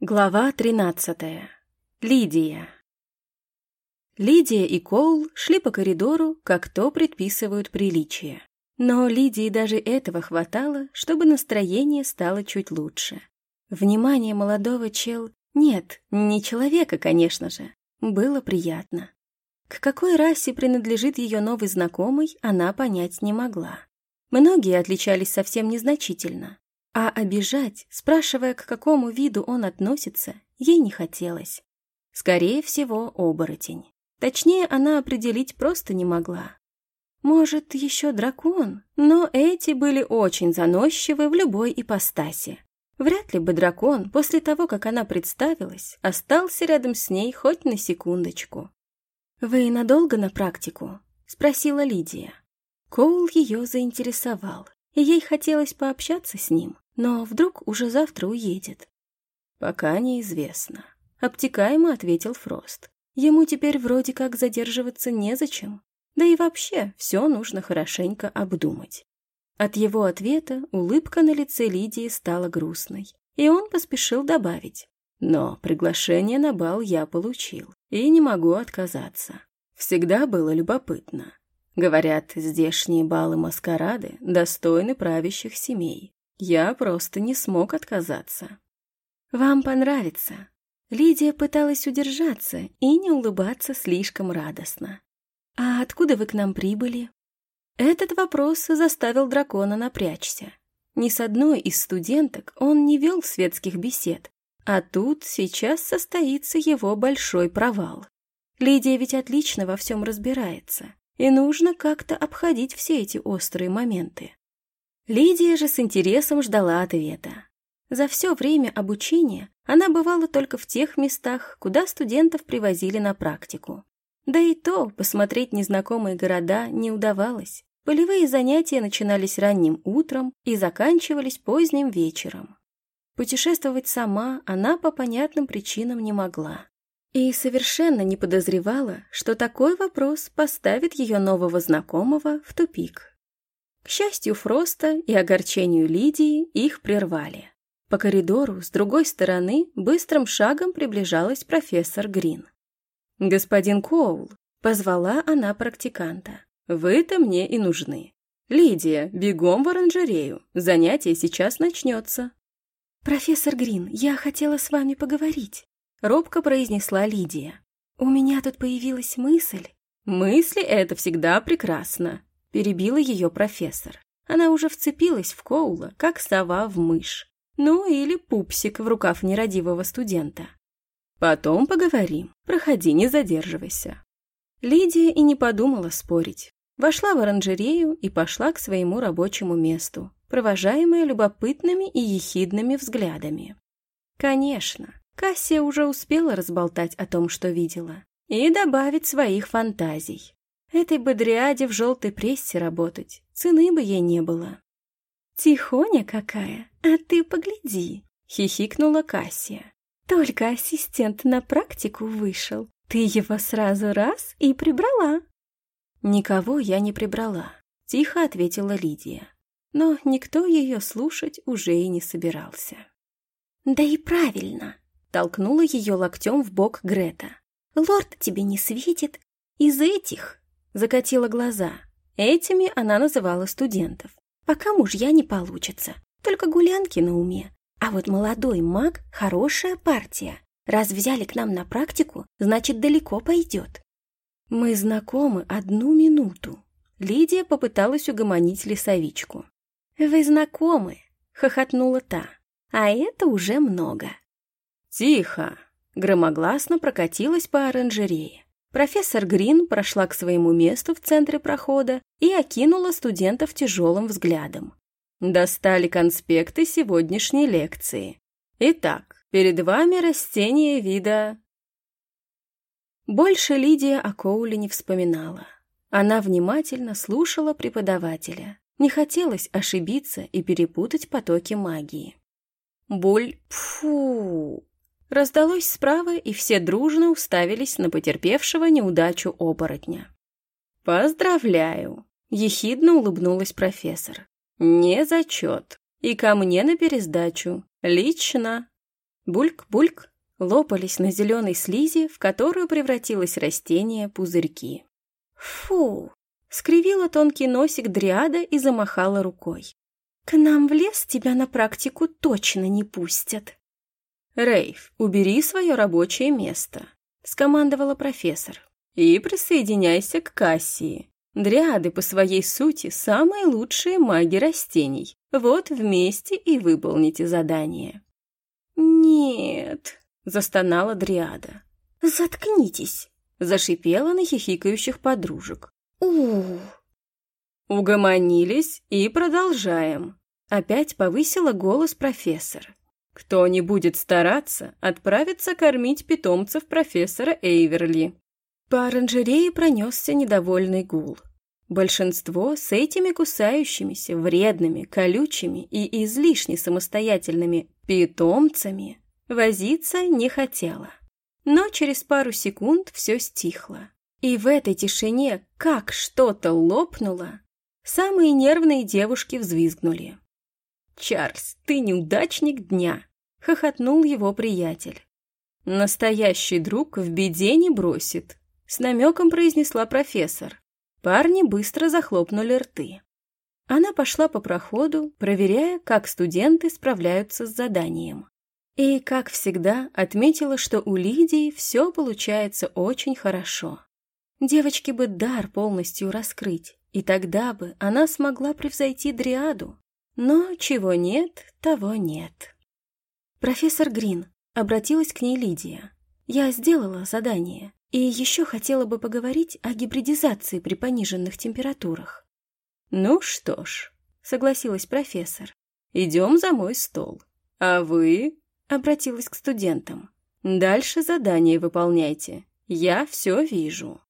Глава 13. Лидия. Лидия и Коул шли по коридору, как то предписывают приличия. Но Лидии даже этого хватало, чтобы настроение стало чуть лучше. Внимание молодого чел... Нет, не человека, конечно же. Было приятно. К какой расе принадлежит ее новый знакомый, она понять не могла. Многие отличались совсем незначительно. А обижать, спрашивая, к какому виду он относится, ей не хотелось. Скорее всего, оборотень. Точнее, она определить просто не могла. Может, еще дракон, но эти были очень заносчивы в любой ипостаси. Вряд ли бы дракон, после того, как она представилась, остался рядом с ней хоть на секундочку. «Вы надолго на практику?» — спросила Лидия. Коул ее заинтересовал, и ей хотелось пообщаться с ним но вдруг уже завтра уедет. Пока неизвестно. Обтекаемо ответил Фрост. Ему теперь вроде как задерживаться незачем. Да и вообще, все нужно хорошенько обдумать. От его ответа улыбка на лице Лидии стала грустной, и он поспешил добавить. Но приглашение на бал я получил, и не могу отказаться. Всегда было любопытно. Говорят, здешние балы-маскарады достойны правящих семей. Я просто не смог отказаться. «Вам понравится». Лидия пыталась удержаться и не улыбаться слишком радостно. «А откуда вы к нам прибыли?» Этот вопрос заставил дракона напрячься. Ни с одной из студенток он не вел светских бесед, а тут сейчас состоится его большой провал. Лидия ведь отлично во всем разбирается, и нужно как-то обходить все эти острые моменты. Лидия же с интересом ждала ответа. За все время обучения она бывала только в тех местах, куда студентов привозили на практику. Да и то посмотреть незнакомые города не удавалось. Полевые занятия начинались ранним утром и заканчивались поздним вечером. Путешествовать сама она по понятным причинам не могла. И совершенно не подозревала, что такой вопрос поставит ее нового знакомого в тупик. К счастью Фроста и огорчению Лидии их прервали. По коридору с другой стороны быстрым шагом приближалась профессор Грин. «Господин Коул», — позвала она практиканта, — «вы-то мне и нужны. Лидия, бегом в оранжерею, занятие сейчас начнется». «Профессор Грин, я хотела с вами поговорить», — робко произнесла Лидия. «У меня тут появилась мысль». «Мысли — это всегда прекрасно», перебила ее профессор. Она уже вцепилась в Коула, как сова в мышь. Ну, или пупсик в рукав нерадивого студента. «Потом поговорим. Проходи, не задерживайся». Лидия и не подумала спорить. Вошла в оранжерею и пошла к своему рабочему месту, провожаемая любопытными и ехидными взглядами. Конечно, Кассия уже успела разболтать о том, что видела, и добавить своих фантазий. Этой бодриаде в желтой прессе работать, цены бы ей не было. «Тихоня какая, а ты погляди!» — хихикнула Кассия. «Только ассистент на практику вышел, ты его сразу раз и прибрала». «Никого я не прибрала», — тихо ответила Лидия. Но никто ее слушать уже и не собирался. «Да и правильно!» — толкнула ее локтем в бок Грета. «Лорд тебе не светит. Из этих закатила глаза. Этими она называла студентов. Пока мужья не получится, только гулянки на уме. А вот молодой маг — хорошая партия. Раз взяли к нам на практику, значит, далеко пойдет. Мы знакомы одну минуту. Лидия попыталась угомонить лесовичку. «Вы знакомы», — хохотнула та. «А это уже много». «Тихо!» — громогласно прокатилась по оранжерее. Профессор Грин прошла к своему месту в центре прохода и окинула студентов тяжелым взглядом. Достали конспекты сегодняшней лекции. Итак, перед вами растение вида... Больше Лидия о Коуле не вспоминала. Она внимательно слушала преподавателя. Не хотелось ошибиться и перепутать потоки магии. Боль... Фу! Раздалось справа, и все дружно уставились на потерпевшего неудачу оборотня. «Поздравляю!» — ехидно улыбнулась профессор. «Не зачет. И ко мне на пересдачу. Лично». Бульк-бульк лопались на зеленой слизи, в которую превратилось растение пузырьки. «Фу!» — скривила тонкий носик дриада и замахала рукой. «К нам в лес тебя на практику точно не пустят!» «Рейв, убери свое рабочее место», — скомандовала профессор. «И присоединяйся к Кассии. Дриады по своей сути самые лучшие маги растений. Вот вместе и выполните задание». «Нет», — застонала Дриада. «Заткнитесь», — зашипела на хихикающих подружек. у Угомонились и продолжаем. Опять повысила голос профессор. Кто не будет стараться, отправится кормить питомцев профессора Эйверли. По оранжерее пронесся недовольный гул. Большинство с этими кусающимися, вредными, колючими и излишне самостоятельными питомцами возиться не хотела. Но через пару секунд все стихло. И в этой тишине, как что-то лопнуло, самые нервные девушки взвизгнули. «Чарльз, ты неудачник дня!» — хохотнул его приятель. «Настоящий друг в беде не бросит», с намеком произнесла профессор. Парни быстро захлопнули рты. Она пошла по проходу, проверяя, как студенты справляются с заданием. И, как всегда, отметила, что у Лидии все получается очень хорошо. Девочке бы дар полностью раскрыть, и тогда бы она смогла превзойти Дриаду. Но чего нет, того нет. «Профессор Грин», — обратилась к ней Лидия, — «я сделала задание. И еще хотела бы поговорить о гибридизации при пониженных температурах. «Ну что ж», — согласилась профессор, — «идем за мой стол. А вы...» — обратилась к студентам. «Дальше задание выполняйте. Я все вижу».